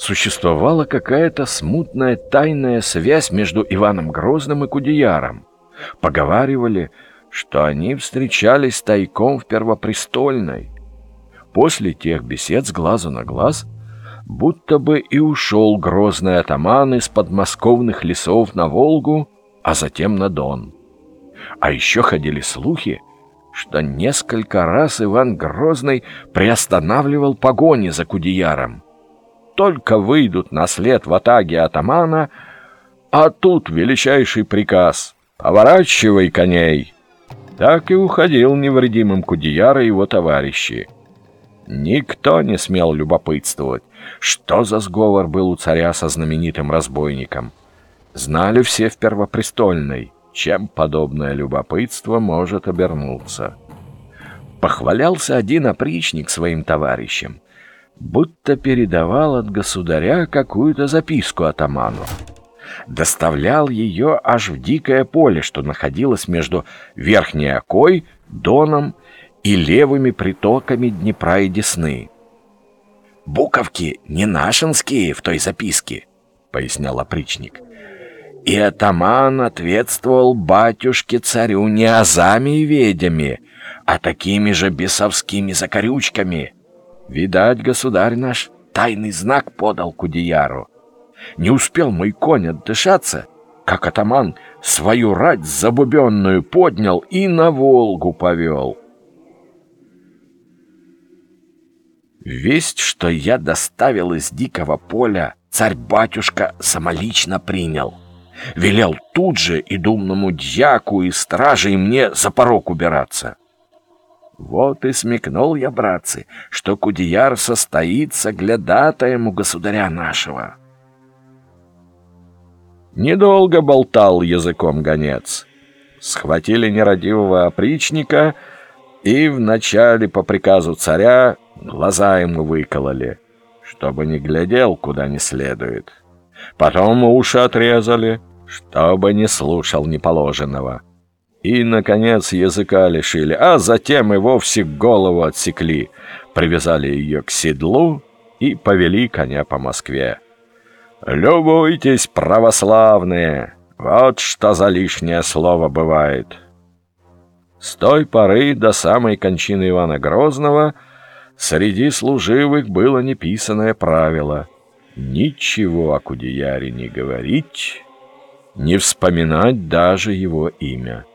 существовала какая-то смутная тайная связь между Иваном Грозным и Кудеяром. Поговаривали, что они встречались тайком в Первопрестольной. После тех бесед с глазу на глаз будто бы и ушел грозный атаман из подмосковных лесов на Волгу, а затем на Дон. А еще ходили слухи, что несколько раз Иван Грозный приостанавливал погони за Кудеяром. Только выйдут на след в атаге атамана, а тут величайший приказ «Поворачивай коней!» Так и уходил невредимым Кудеяр и его товарищи. Никто не смел любопытствовать, что за сговор был у царя со знаменитым разбойником. Знали все в Первопрестольной, чем подобное любопытство может обернуться. Похвалялся один опричник своим товарищам, будто передавал от государя какую-то записку атаману. Доставлял ее аж в дикое поле, что находилось между Верхней Окой, Доном и левыми притоками Днепра и Десны. «Буковки не нашинские в той записке», — пояснял опричник. «И атаман ответствовал батюшке-царю не азами и ведями, а такими же бесовскими закорючками. Видать, государь наш тайный знак подал Кудеяру. Не успел мой конь отдышаться, как атаман свою рать забубенную поднял и на Волгу повел». Весть, что я доставил из дикого поля, царь-батюшка самолично принял. Велел тут же и думному дьяку, и страже, и мне за порог убираться. Вот и смекнул я, братцы, что Кудеяр состоится глядатаем государя нашего. Недолго болтал языком гонец. Схватили нерадивого опричника и вначале по приказу царя Глаза ему выкололи, чтобы не глядел, куда не следует. Потом уши отрезали, чтобы не слушал неположенного. И, наконец, языка лишили, а затем и вовсе голову отсекли, привязали ее к седлу и повели коня по Москве. «Любуйтесь, православные! Вот что за лишнее слово бывает!» С той поры до самой кончины Ивана Грозного – Среди служивых было неписанное правило ничего о Кудеяре не говорить, не вспоминать даже его имя.